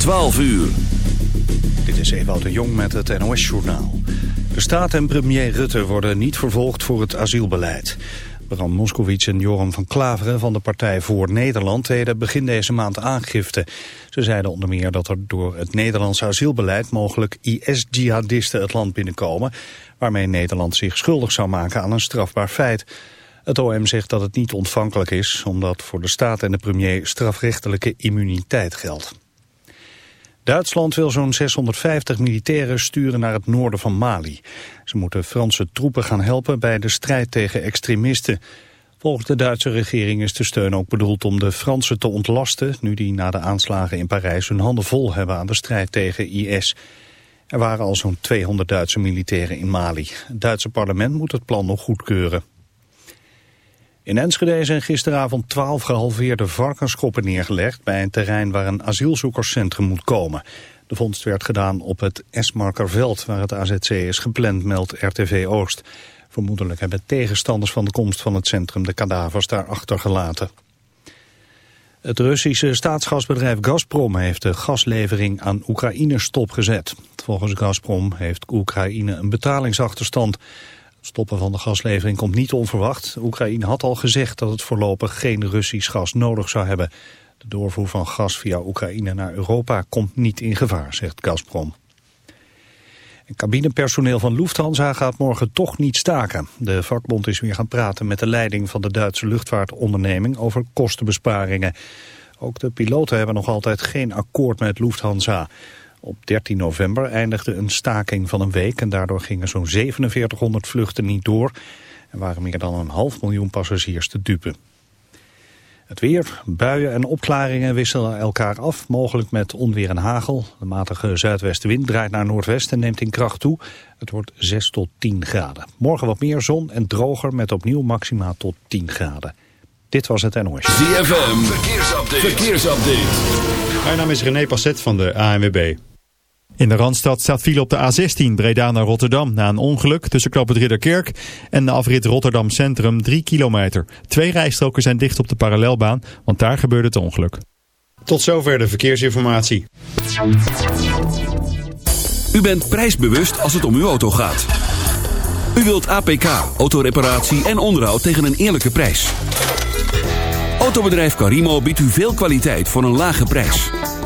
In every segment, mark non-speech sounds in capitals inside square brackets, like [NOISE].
12 uur. Dit is Ewout de Jong met het NOS-journaal. De staat en premier Rutte worden niet vervolgd voor het asielbeleid. Bram Moskowitz en Joram van Klaveren van de Partij voor Nederland deden begin deze maand aangifte. Ze zeiden onder meer dat er door het Nederlandse asielbeleid mogelijk IS-jihadisten het land binnenkomen, waarmee Nederland zich schuldig zou maken aan een strafbaar feit. Het OM zegt dat het niet ontvankelijk is, omdat voor de staat en de premier strafrechtelijke immuniteit geldt. Duitsland wil zo'n 650 militairen sturen naar het noorden van Mali. Ze moeten Franse troepen gaan helpen bij de strijd tegen extremisten. Volgens de Duitse regering is de steun ook bedoeld om de Fransen te ontlasten... nu die na de aanslagen in Parijs hun handen vol hebben aan de strijd tegen IS. Er waren al zo'n 200 Duitse militairen in Mali. Het Duitse parlement moet het plan nog goedkeuren. In Enschede zijn gisteravond twaalf gehalveerde varkenskoppen neergelegd... bij een terrein waar een asielzoekerscentrum moet komen. De vondst werd gedaan op het Esmarkerveld, waar het AZC is gepland, meldt RTV Oost. Vermoedelijk hebben tegenstanders van de komst van het centrum de kadavers daar achtergelaten. Het Russische staatsgasbedrijf Gazprom heeft de gaslevering aan Oekraïne stopgezet. Volgens Gazprom heeft Oekraïne een betalingsachterstand... Stoppen van de gaslevering komt niet onverwacht. Oekraïne had al gezegd dat het voorlopig geen Russisch gas nodig zou hebben. De doorvoer van gas via Oekraïne naar Europa komt niet in gevaar, zegt Gazprom. En cabinepersoneel van Lufthansa gaat morgen toch niet staken. De vakbond is weer gaan praten met de leiding van de Duitse luchtvaartonderneming over kostenbesparingen. Ook de piloten hebben nog altijd geen akkoord met Lufthansa. Op 13 november eindigde een staking van een week en daardoor gingen zo'n 4700 vluchten niet door. Er waren meer dan een half miljoen passagiers te dupen. Het weer, buien en opklaringen wisselen elkaar af, mogelijk met onweer en hagel. De matige zuidwestenwind draait naar noordwest en neemt in kracht toe. Het wordt 6 tot 10 graden. Morgen wat meer zon en droger met opnieuw maxima tot 10 graden. Dit was het NOS. ZFM, verkeersupdate. verkeersupdate. Mijn naam is René Passet van de ANWB. In de Randstad staat file op de A16 Breda naar Rotterdam na een ongeluk tussen Knoop het Ridderkerk en de afrit Rotterdam Centrum 3 kilometer. Twee rijstroken zijn dicht op de parallelbaan, want daar gebeurde het ongeluk. Tot zover de verkeersinformatie. U bent prijsbewust als het om uw auto gaat. U wilt APK, autoreparatie en onderhoud tegen een eerlijke prijs. Autobedrijf Carimo biedt u veel kwaliteit voor een lage prijs.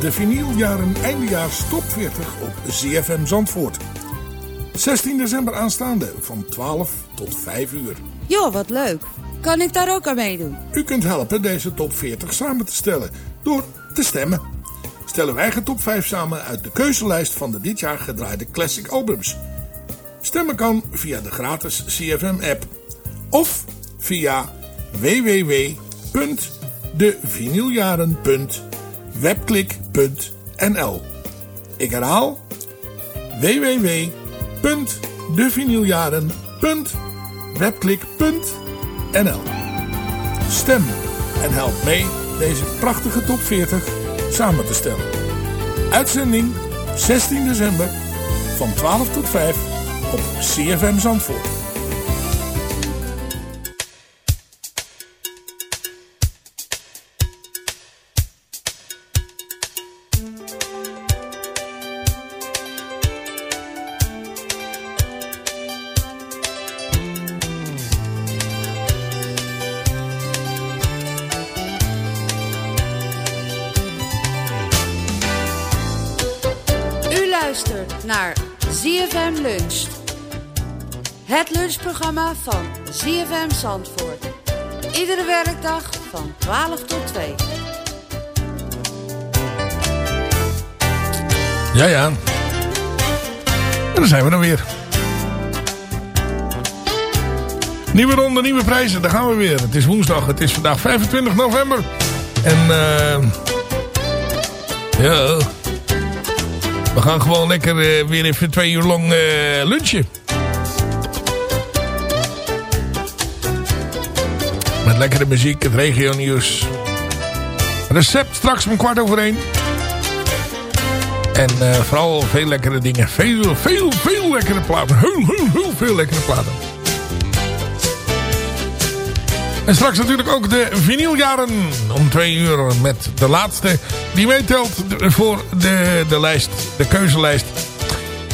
De vinyljaren eindejaars top 40 op ZFM Zandvoort. 16 december aanstaande van 12 tot 5 uur. Joh, wat leuk. Kan ik daar ook aan meedoen? U kunt helpen deze top 40 samen te stellen door te stemmen. Stel uw eigen top 5 samen uit de keuzelijst van de dit jaar gedraaide classic albums. Stemmen kan via de gratis CFM app of via www.devinyljaren.webklik.nl Ik herhaal www devinyljaren.webklik.nl Stem en help mee deze prachtige top 40 samen te stellen. Uitzending 16 december van 12 tot 5 op CFM Zandvoort. Luistert naar ZFM Lunch. Het lunchprogramma van ZFM Zandvoort. Iedere werkdag van 12 tot 2. Ja, ja. En daar zijn we dan weer. Nieuwe ronde, nieuwe prijzen. Daar gaan we weer. Het is woensdag. Het is vandaag 25 november. En eh ja... We gaan gewoon lekker eh, weer even twee uur lang eh, lunchen. Met lekkere muziek, het regio nieuws. Recept straks om kwart over één. En eh, vooral veel lekkere dingen. Veel, veel, veel lekkere platen. Heel, heel, heel veel lekkere platen. En straks natuurlijk ook de vinyljaren om twee uur met de laatste die meetelt voor de, de lijst, de keuzelijst.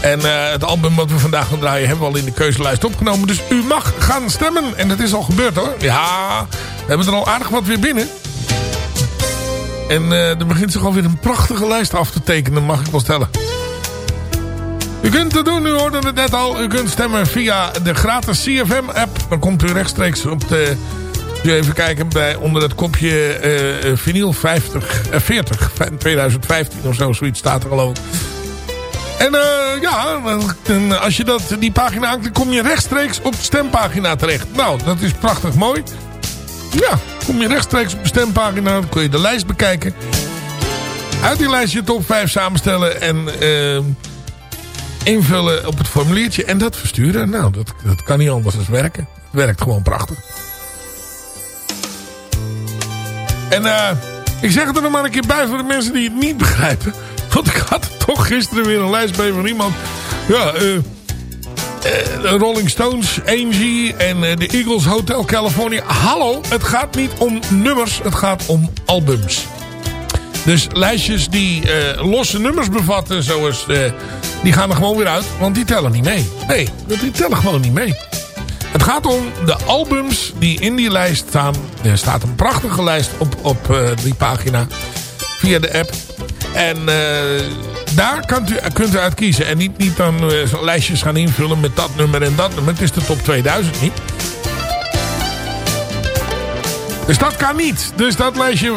En eh, het album wat we vandaag gaan draaien hebben we al in de keuzelijst opgenomen. Dus u mag gaan stemmen. En dat is al gebeurd hoor. Ja, we hebben er al aardig wat weer binnen. En eh, er begint zich alweer een prachtige lijst af te tekenen, mag ik wel stellen. U kunt het doen, u hoorde het net al. U kunt stemmen via de gratis CFM-app. Dan komt u rechtstreeks op de... U even kijken bij, onder het kopje eh, vinyl 50, eh, 40, 2015 of zo, zoiets staat er geloof ik. En eh, ja, als je dat, die pagina aanklikt, kom je rechtstreeks op de stempagina terecht. Nou, dat is prachtig mooi. Ja, kom je rechtstreeks op de stempagina, dan kun je de lijst bekijken. Uit die lijst je top 5 samenstellen en invullen op het formuliertje en dat versturen. Nou, dat, dat kan niet anders dan werken. Het werkt gewoon prachtig. En eh, ik zeg het er nog maar een keer bij voor de mensen die het niet begrijpen. Want ik had toch gisteren weer een lijst bij van iemand. Ja, eh... eh, Rolling Stones, Angie en eh, de Eagles Hotel California. Hallo, het gaat niet om nummers, het gaat om albums. Dus lijstjes die losse nummers bevatten, zoals, die gaan er gewoon weer uit. Want die tellen niet mee. Nee, die tellen gewoon niet mee. Het gaat om de albums die in die lijst staan. Er staat een prachtige lijst op, op eh, die pagina via de app. En eh, daar kunt u, kunt u uit kiezen. En niet, niet dan eh, lijstjes gaan invullen met dat nummer en dat nummer. Het is de top 2000 niet. Dus dat kan niet. Dus dat lijstje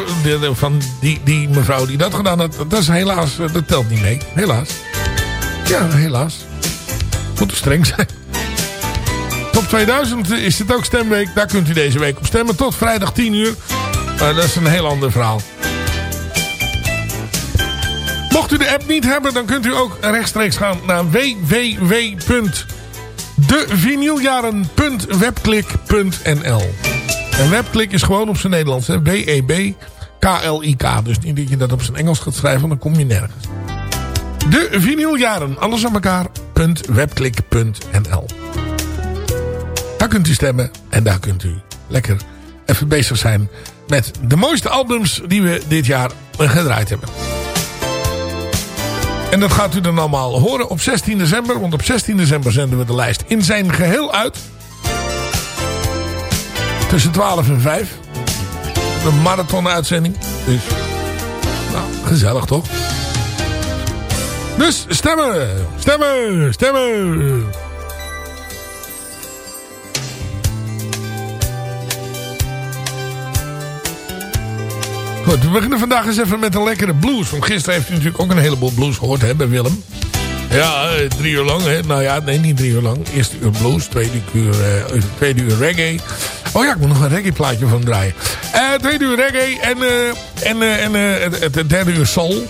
van die, die mevrouw die dat gedaan had, dat is helaas, dat telt niet mee. Helaas. Ja, helaas. Moet streng zijn. Top 2000 is het ook stemweek. Daar kunt u deze week op stemmen tot vrijdag 10 uur. Maar dat is een heel ander verhaal. Mocht u de app niet hebben, dan kunt u ook rechtstreeks gaan naar www.devinyljaren.webklik.nl En webklik is gewoon op zijn Nederlands. hè. W-E-B-K-L-I-K. Dus niet dat je dat op zijn Engels gaat schrijven, dan kom je nergens. De vinyljaren, alles aan elkaar, .webklik.nl Daar kunt u stemmen en daar kunt u lekker even bezig zijn met de mooiste albums die we dit jaar gedraaid hebben. En dat gaat u dan allemaal horen op 16 december. Want op 16 december zenden we de lijst in zijn geheel uit. Tussen 12 en 5. Een marathon-uitzending. Dus, nou, gezellig toch? Dus stemmen, stemmen, stemmen. Goed, we beginnen vandaag eens even met een lekkere blues. Want gisteren heeft u natuurlijk ook een heleboel blues gehoord hè, bij Willem. Ja, eh, drie uur lang. Hè? Nou ja, nee, niet drie uur lang. Eerste uur blues, tweede uur, tweede uur reggae. Oh ja, ik moet nog een reggae plaatje van draaien. Eh tweede uur reggae en, eh, en, en het, het derde uur soul.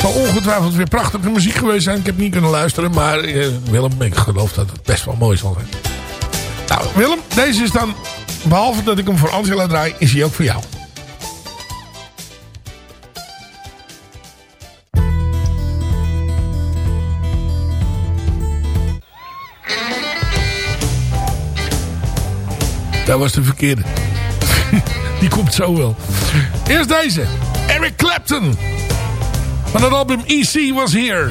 zal ongetwijfeld weer prachtige muziek geweest zijn. Ik heb niet kunnen luisteren, maar Willem, ik geloof dat het best wel mooi zal zijn. Nou, Willem, deze is dan, behalve dat ik hem voor Angela draai, is hij ook voor jou. Dat was de verkeerde. [LAUGHS] Die komt zo wel. Eerst deze. Eric Clapton. Van het album EC was here.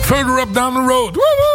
Further up down the road. Woehoe!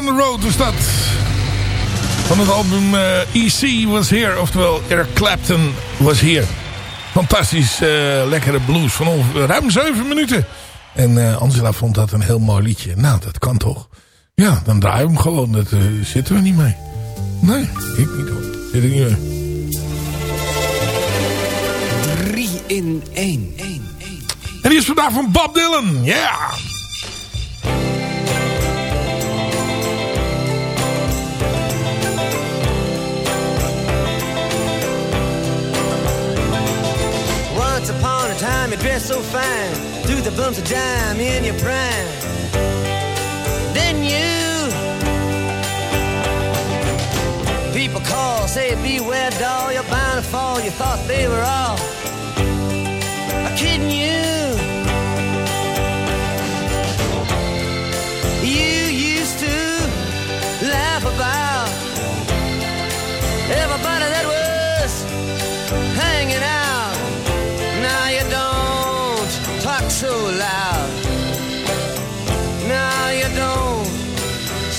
On the Road is dat. Van het album eh, EC Was Here. Oftewel Eric Clapton Was Here. Fantastisch eh, lekkere blues van ongeveer ruim 7 minuten. En eh, Angela vond dat een heel mooi liedje. Nou, dat kan toch. Ja, dan draaien we hem gewoon. Dat zitten we niet mee. Nee, ik niet hoor. Zit ik niet mee. 3 in 1. En die is vandaag van Bob Dylan. Ja. Yeah. Once upon a time you dressed so fine Threw the bumps of dime in your prime. Then you People call, say beware doll You're bound to fall, you thought they were all Kidding You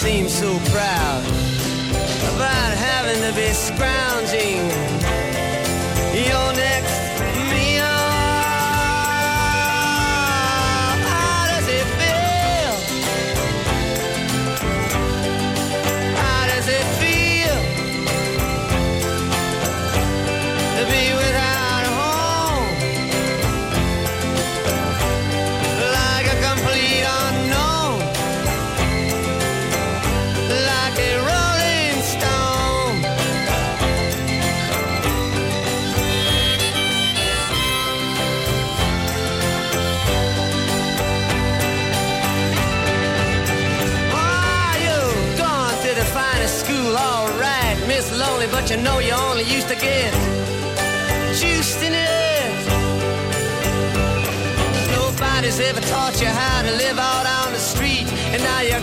seem so proud about having to be scrounging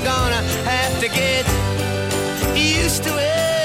gonna have to get used to it.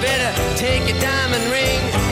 Better take your diamond ring.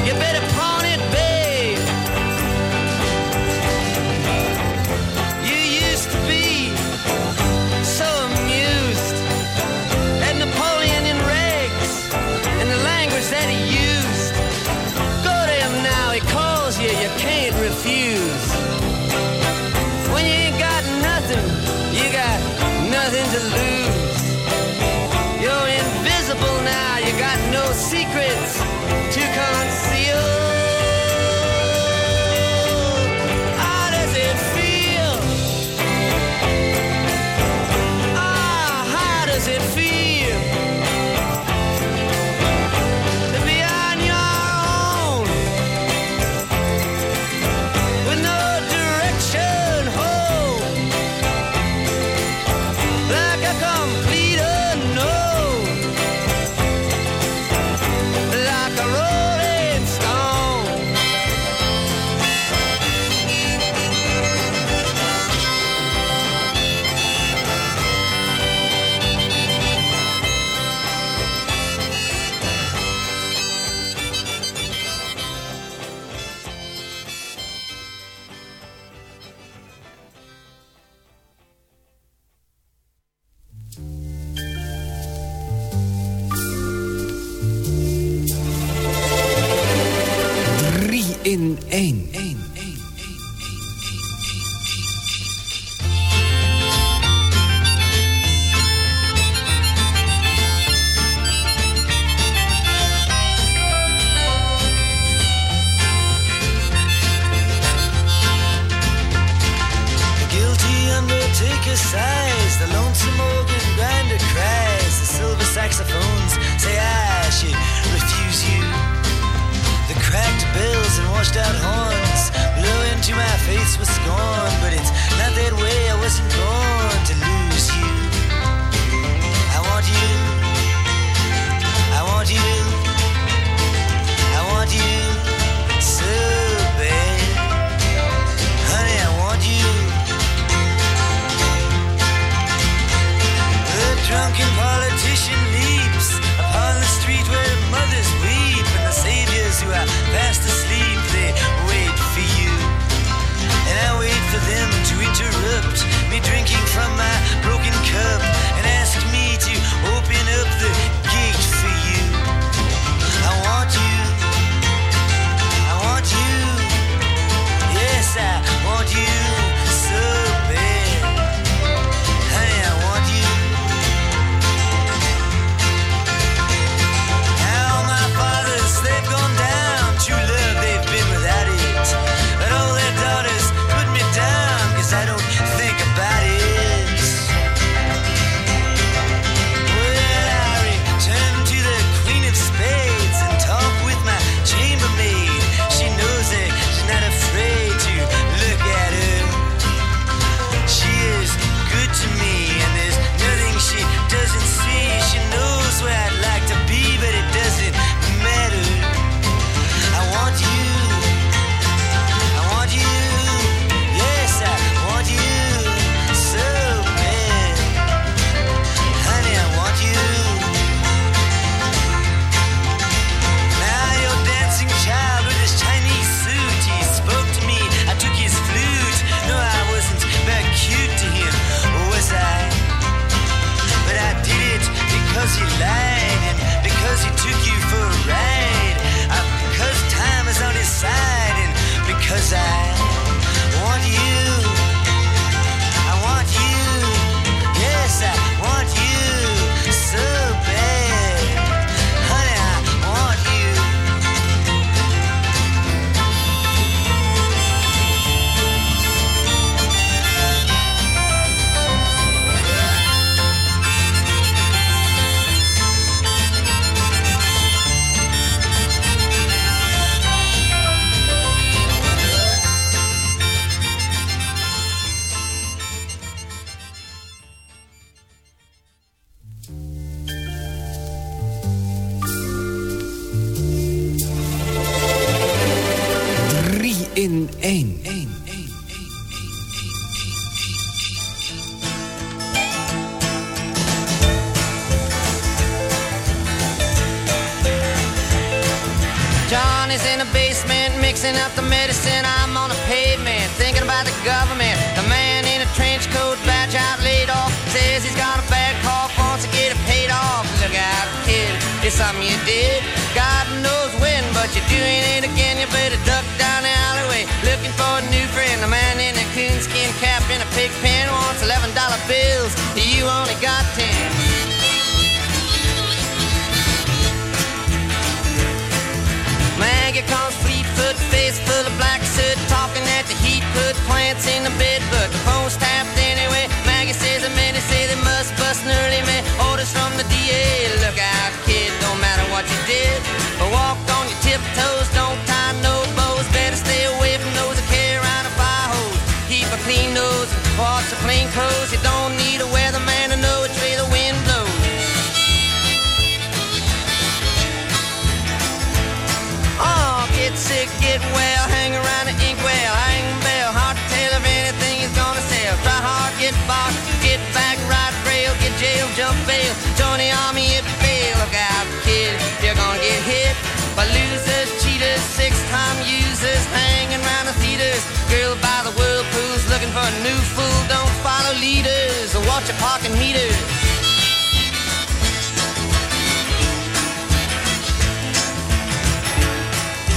For a new fool. Don't follow leaders or watch your parking meters.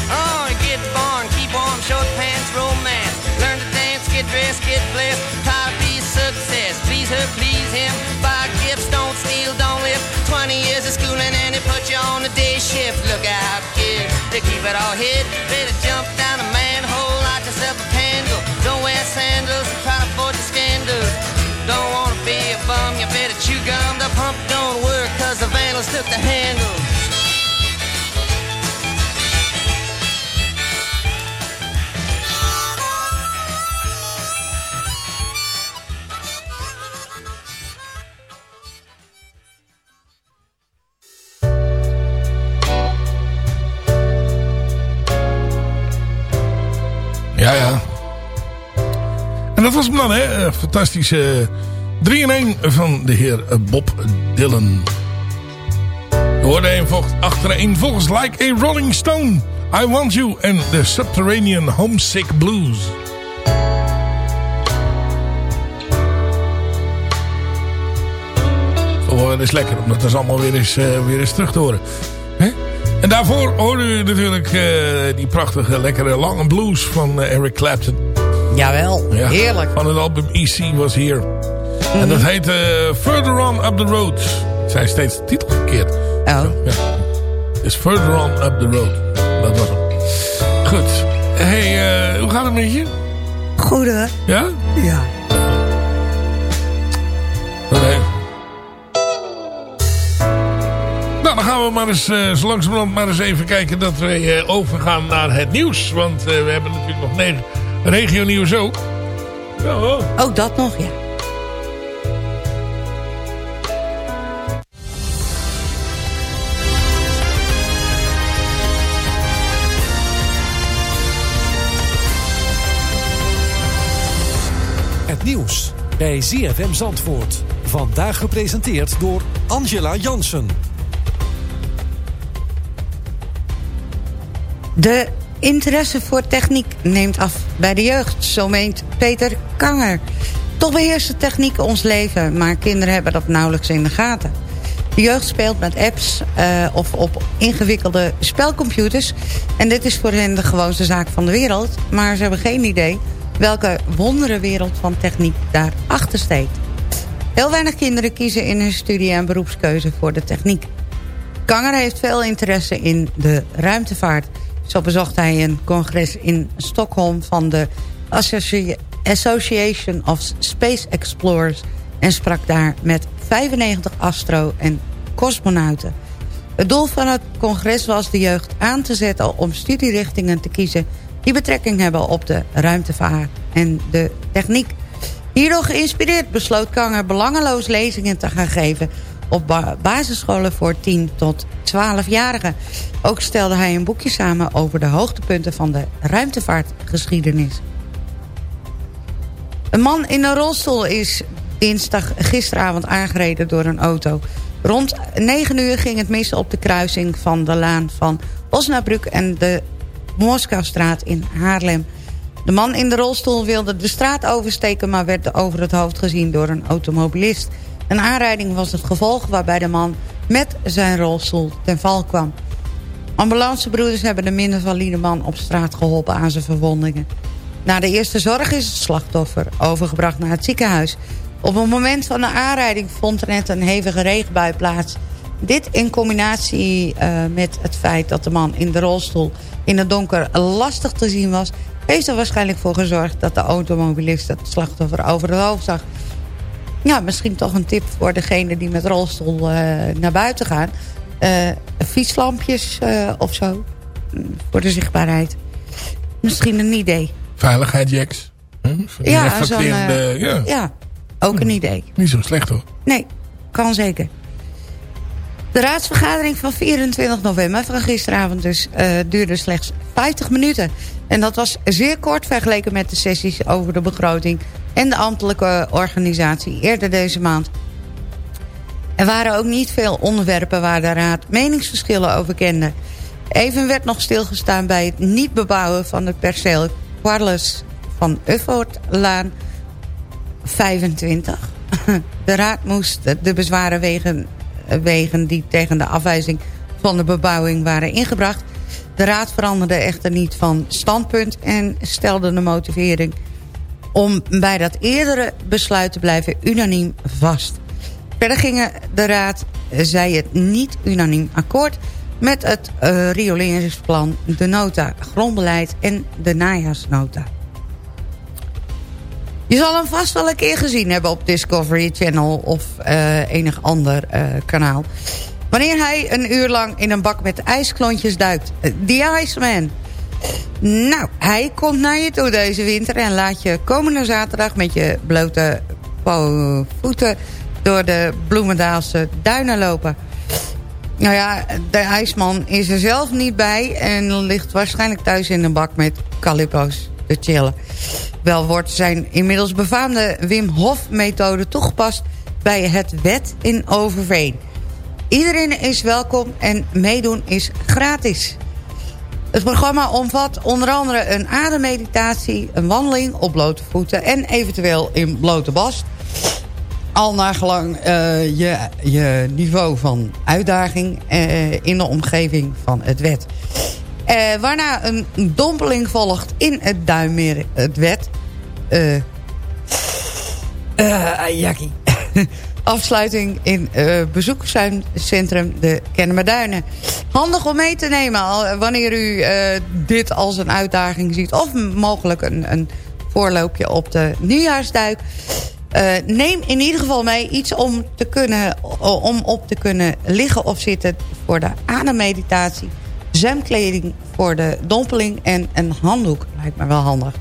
Oh, get born, keep warm, short pants, romance. Learn to dance, get dressed, get blessed. Try to be success. Please her, please him. Buy gifts, don't steal, don't live. 20 years of schooling and they put you on the day shift. Look out, kid, they keep it all hid. Better jump bum, you better chew gum. The pump don't work cause the vandals took the handle. Ja, ja. En dat was hem dan, hè. Fantastische 3 in 1 van de heer Bob Dylan. We hoorden een volgens, achtereen volgens Like a Rolling Stone. I Want You en The Subterranean Homesick Blues. Oh, dat is lekker, om dat dus allemaal weer eens, eh, weer eens terug te horen. En daarvoor hoorde u natuurlijk eh, die prachtige, lekkere lange blues van eh, Eric Clapton. Jawel, Ja, heerlijk. Van het album EC was hier. En dat heet eh, Further On Up The Road. Ik zei steeds de titel verkeerd. Oh. Ja. Dus Further On Up The Road. Dat was hem. Goed. hey, eh, hoe gaat het met je? Goed hè? Ja? Ja. Oké. Nou, dan gaan we maar eens eh, zo langzamerhand maar eens even kijken dat we overgaan naar het nieuws. Want we hebben natuurlijk nog negen regio nieuws ook. Ja, hoor. Ook dat nog, ja. Nieuws bij ZFM Zandvoort. Vandaag gepresenteerd door Angela Jansen. De interesse voor techniek neemt af bij de jeugd, zo meent Peter Kanger. Toch beheerst techniek ons leven, maar kinderen hebben dat nauwelijks in de gaten. De jeugd speelt met apps eh, of op ingewikkelde spelcomputers. En dit is voor hen de gewoonste zaak van de wereld. Maar ze hebben geen idee welke wondere wereld van techniek daarachter steekt. Heel weinig kinderen kiezen in hun studie- en beroepskeuze voor de techniek. Kanger heeft veel interesse in de ruimtevaart. Zo bezocht hij een congres in Stockholm van de Associ- Association of Space Explorers... en sprak daar met 95 astro- en cosmonauten. Het doel van het congres was de jeugd aan te zetten om studierichtingen te kiezen... die betrekking hebben op de ruimtevaart en de techniek. Hierdoor geïnspireerd besloot Kanger belangeloos lezingen te gaan geven... op ba- basisscholen voor 10 tot 12-jarigen. Ook stelde hij een boekje samen over de hoogtepunten van de ruimtevaartgeschiedenis. Een man in een rolstoel is dinsdag gisteravond aangereden door een auto. Rond 9 uur ging het mis op de kruising van de laan van Osnabrück en de Moskoustraat in Haarlem. De man in de rolstoel wilde de straat oversteken... maar werd over het hoofd gezien door een automobilist. Een aanrijding was het gevolg waarbij de man met zijn rolstoel ten val kwam. Ambulancebroeders hebben de minder valide man op straat geholpen aan zijn verwondingen. Na de eerste zorg is het slachtoffer overgebracht naar het ziekenhuis. Op het moment van de aanrijding vond er net een hevige regenbui plaats. Dit in combinatie uh, met het feit dat de man in de rolstoel in het donker lastig te zien was... heeft er waarschijnlijk voor gezorgd dat de automobilist het slachtoffer over het hoofd zag. Ja, misschien toch een tip voor degene die met rolstoel uh, naar buiten gaan. Uh, fietslampjes of zo, voor de zichtbaarheid. Misschien een idee. Veiligheidsjacks. Ja, zo'n, uh, ja. ja, ook een idee. Niet zo slecht hoor. Nee, kan zeker. De raadsvergadering van 24 november van gisteravond dus uh, duurde slechts 50 minuten. En dat was zeer kort vergeleken met de sessies over de begroting en de ambtelijke organisatie eerder deze maand. Er waren ook niet veel onderwerpen waar de raad meningsverschillen over kende. Even werd nog stilgestaan bij het niet bebouwen van het perceel Quarles van Uffortlaan 25. [LAUGHS] De raad moest de bezwaren wegen, wegen die tegen de afwijzing van de bebouwing waren ingebracht. De raad veranderde echter niet van standpunt en stelde de motivering om bij dat eerdere besluit te blijven unaniem vast. Verder gingen de raad, zei het niet unaniem akkoord met het uh, rioleringsplan, de nota grondbeleid en de najaarsnota. Je zal hem vast wel een keer gezien hebben op Discovery Channel of uh, enig ander uh, kanaal. Wanneer hij een uur lang in een bak met ijsklontjes duikt. The Iceman. Nou, hij komt naar je toe deze winter en laat je komende zaterdag met je blote voeten door de Bloemendaalse duinen lopen. Nou ja, de ijsman is er zelf niet bij... en ligt waarschijnlijk thuis in een bak met calippo's te chillen. Wel wordt zijn inmiddels befaamde Wim Hof-methode toegepast... bij het wet in Overveen. Iedereen is welkom en meedoen is gratis. Het programma omvat onder andere een ademmeditatie... een wandeling op blote voeten en eventueel in blote bast al naar gelang uh, je, je niveau van uitdaging uh, in de omgeving van het wet. Uh, waarna een dompeling volgt in het Duinmeer, het wet. Uh, Jackie. [LAUGHS] Afsluiting in bezoekscentrum de Kennemerduinen. Handig om mee te nemen wanneer u dit als een uitdaging ziet. Of mogelijk een, een voorloopje op de nieuwjaarsduik. Uh, neem in ieder geval mee iets om, te kunnen, om op te kunnen liggen of zitten voor de ademmeditatie. Zwemkleding voor de dompeling en een handdoek. Lijkt me wel handig.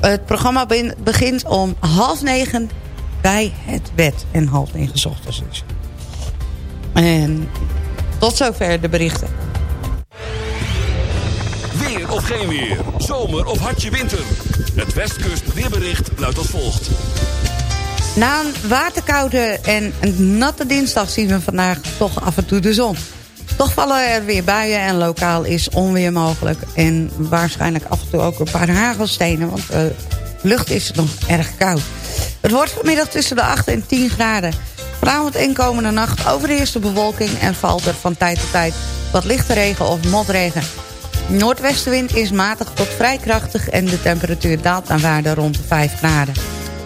Het programma begint om half negen bij het bed. En half negen ochtends dus. En tot zover de berichten. Weer of geen weer. Zomer of hartje winter. Het Westkust weerbericht luidt als volgt. Na een waterkoude en een natte dinsdag zien we vandaag toch af en toe de zon. Toch vallen er weer buien en lokaal is onweer mogelijk. En waarschijnlijk af en toe ook een paar hagelstenen, want de lucht is nog erg koud. Het wordt vanmiddag tussen de 8 en 10 graden. Vanavond en komende nacht overheerst de bewolking en valt er van tijd tot tijd wat lichte regen of motregen. Noordwestenwind is matig tot vrij krachtig en de temperatuur daalt naar waarde rond de 5 graden.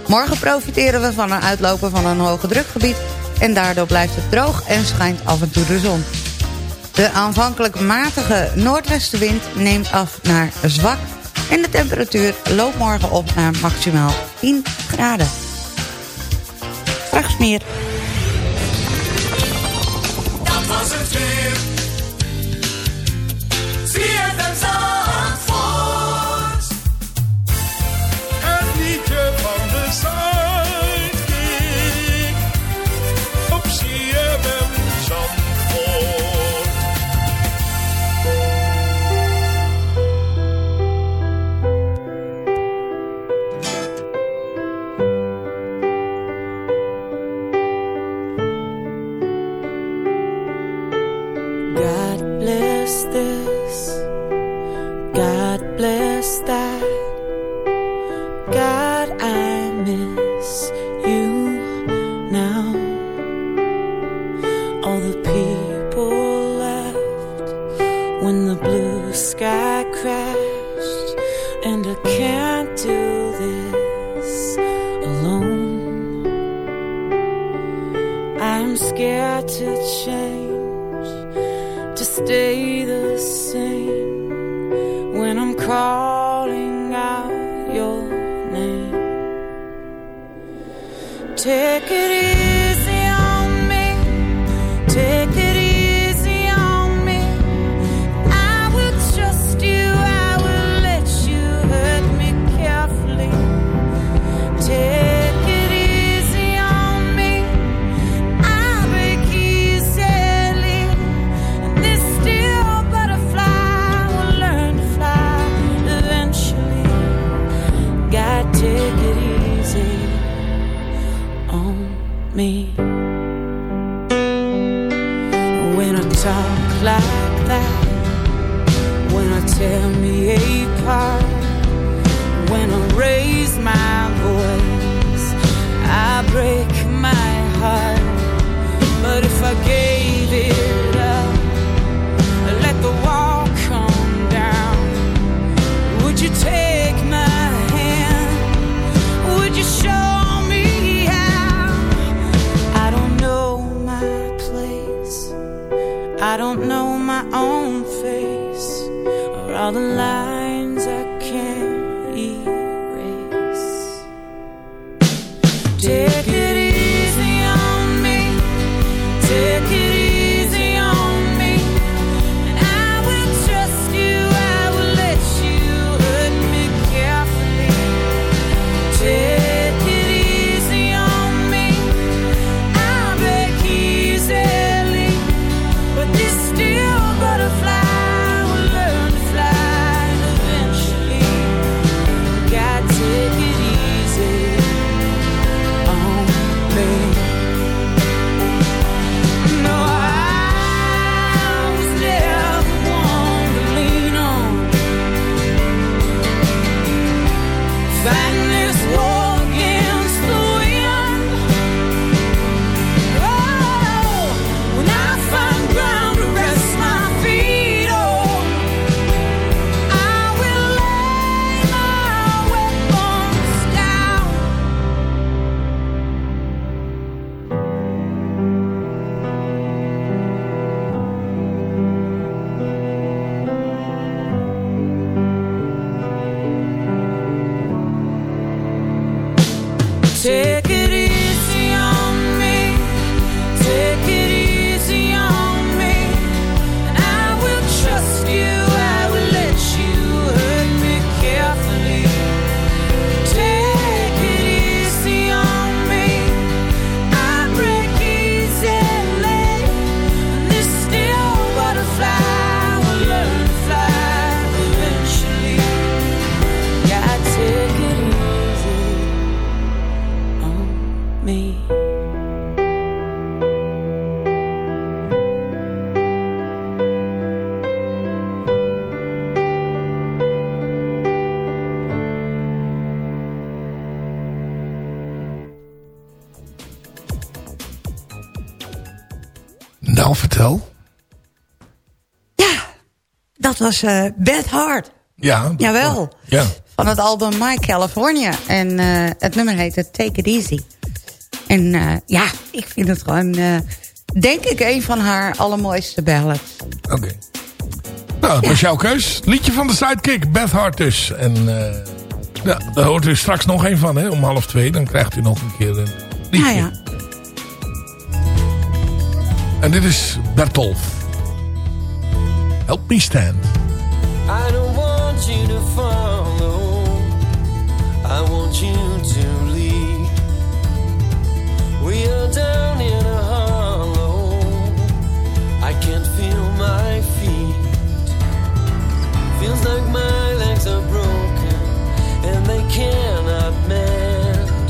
Morgen profiteren we van een uitlopen van een hoge drukgebied... en daardoor blijft het droog en schijnt af en toe de zon. De aanvankelijk matige noordwestenwind neemt af naar zwak... en de temperatuur loopt morgen op naar maximaal 10 graden. Straks meer. I don't know my own face or all the lines was eh Bad Heart. Ja. Jawel. Ja. Van het album My California. En eh, het nummer heet Take It Easy. En eh, ja, ik vind het gewoon, denk ik, een van haar allermooiste ballads. Oké. Nou, dat was jouw keus. Liedje van de Sidekick, Beth Hart dus. En ja, daar hoort u straks nog een van, hè, om half twee. Dan krijgt u nog een keer een liedje. Ja, ja. En dit is Bertolf. Help me stand. I don't want you to follow. I want you to lead. We are down in a hollow. I can't feel my feet. Feels like my legs are broken and they cannot mend.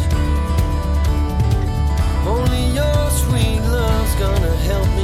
Only your sweet love's gonna help me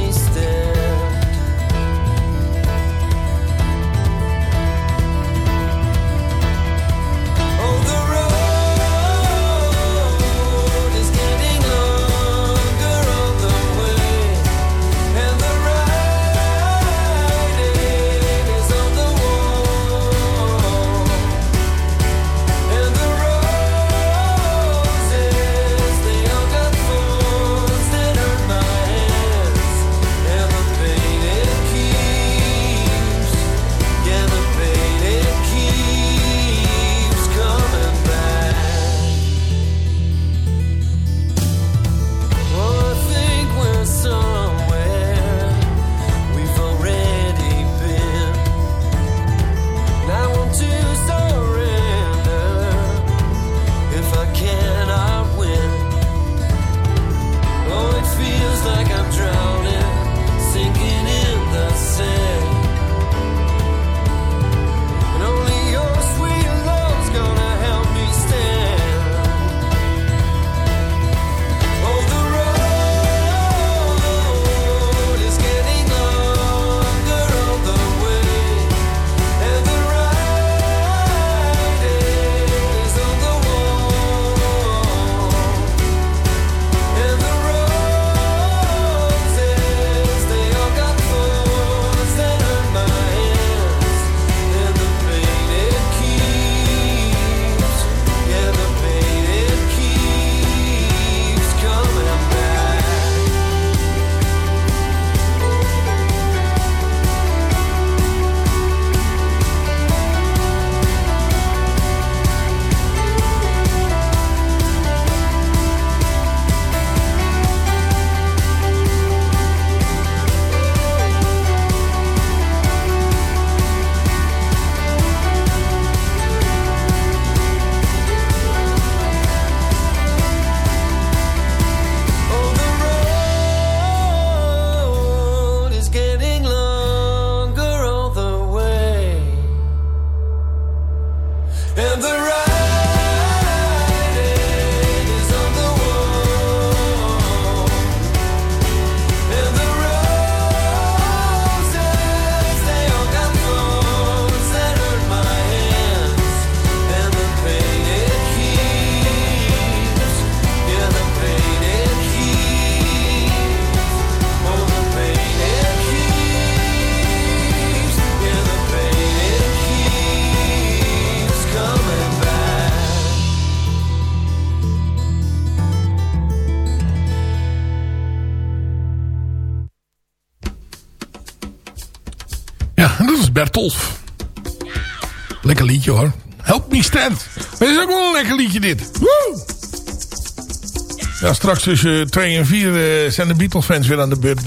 Ja, straks tussen 2 en 4 eh, zijn de Beatles fans weer aan de beurt.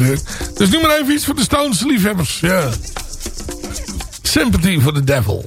Dus nu maar even iets voor de Stones liefhebbers. Ja. Sympathy for the Devil.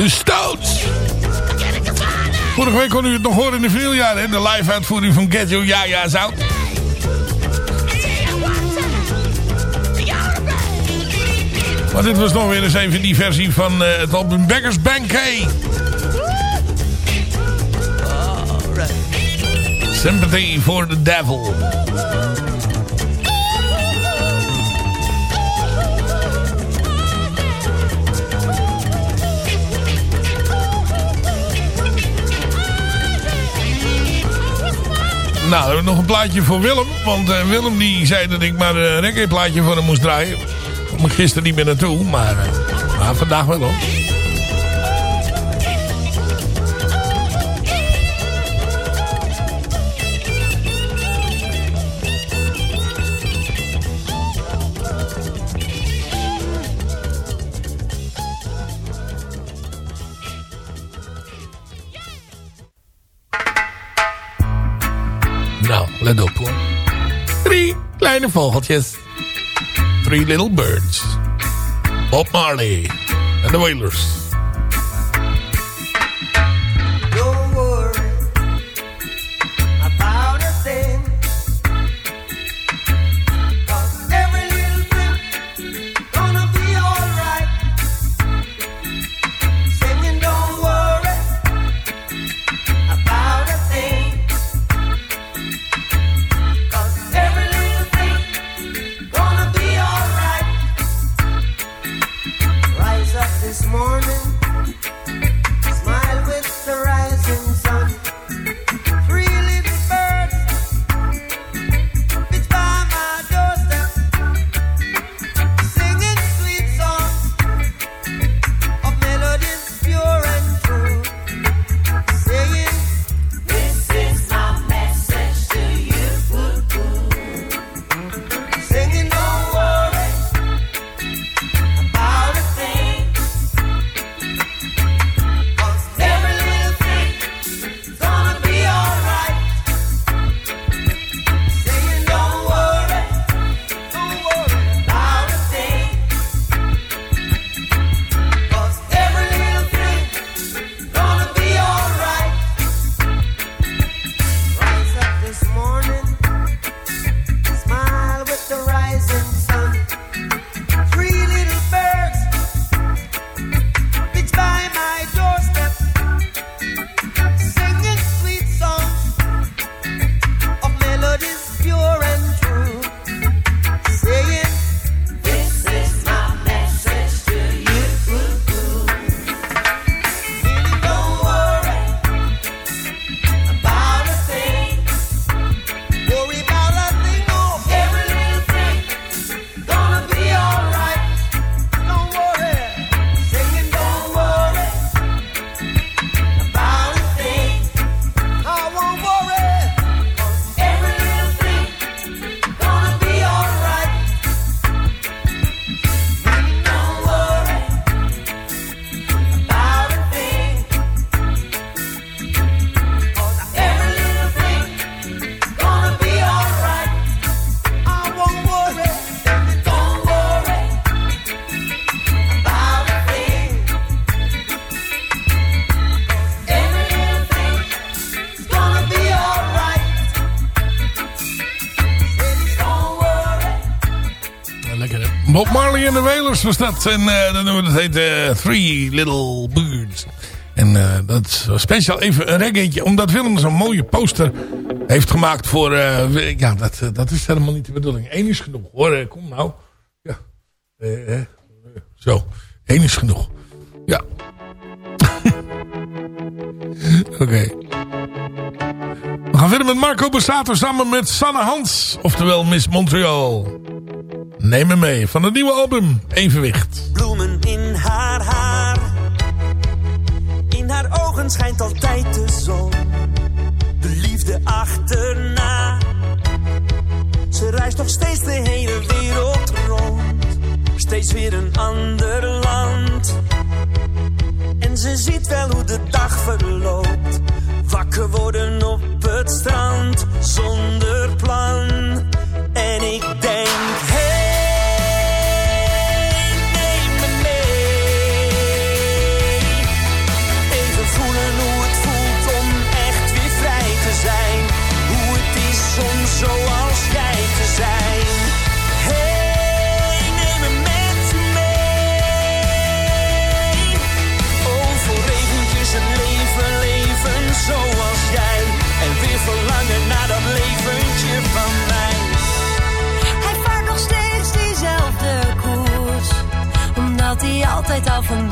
De Stones. Vorige week kon u het nog horen in de hè? De live uitvoering van Get Your Ja Ja Sound. Maar dit was nog weer eens even die versie van eh, het album Beggars Banquet. Sympathy for the Devil. Nou, nog een plaatje voor Willem. Want eh, Willem die zei dat ik maar een reggae plaatje voor hem moest draaien. Ik gisteren niet meer naartoe, maar, eh, vandaag wel hoor. Kleine vogeltjes. Three little birds. Bob Marley en de Wailers. Was dat. En eh we- dat heet eh, Three Little Birds. En eh, dat was speciaal even een reggaeetje. Omdat Willem zo'n mooie poster heeft gemaakt voor... ja, dat, dat is helemaal niet de bedoeling. Eén is genoeg hoor. Kom nou. Ja. Zo. Eén is genoeg. Ja. [LAUGHS] Oké. We gaan verder met Marco Bassato samen met Sanne Hans. Oftewel Miss Montreal. Neem me mee van het nieuwe album Evenwicht. bloemen in haar haar. In haar ogen schijnt altijd de zon. De liefde achterna. Ze reist nog steeds de hele wereld rond. Steeds weer een ander land. En ze ziet wel hoe de dag verloopt. Wakker worden op het strand zonder plan. En ik denk, altijd al van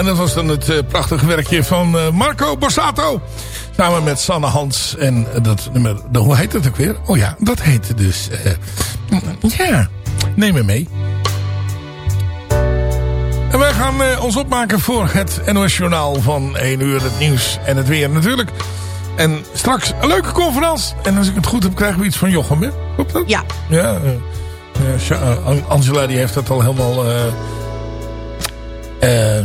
en dat was dan het eh, prachtige werkje van eh, Marco Borsato. Samen met Sanne Hans. En dat nummer, hoe heet het ook weer? Oh ja, dat heette dus... eh, ja, neem me mee. En wij gaan ons opmaken voor het NOS Journaal van 1 uur. Het nieuws en het weer natuurlijk. En straks een leuke conferentie. En als ik het goed heb, krijgen we iets van Jochem, hè? Klopt dat? Ja. Ja, Angela die heeft dat al helemaal eh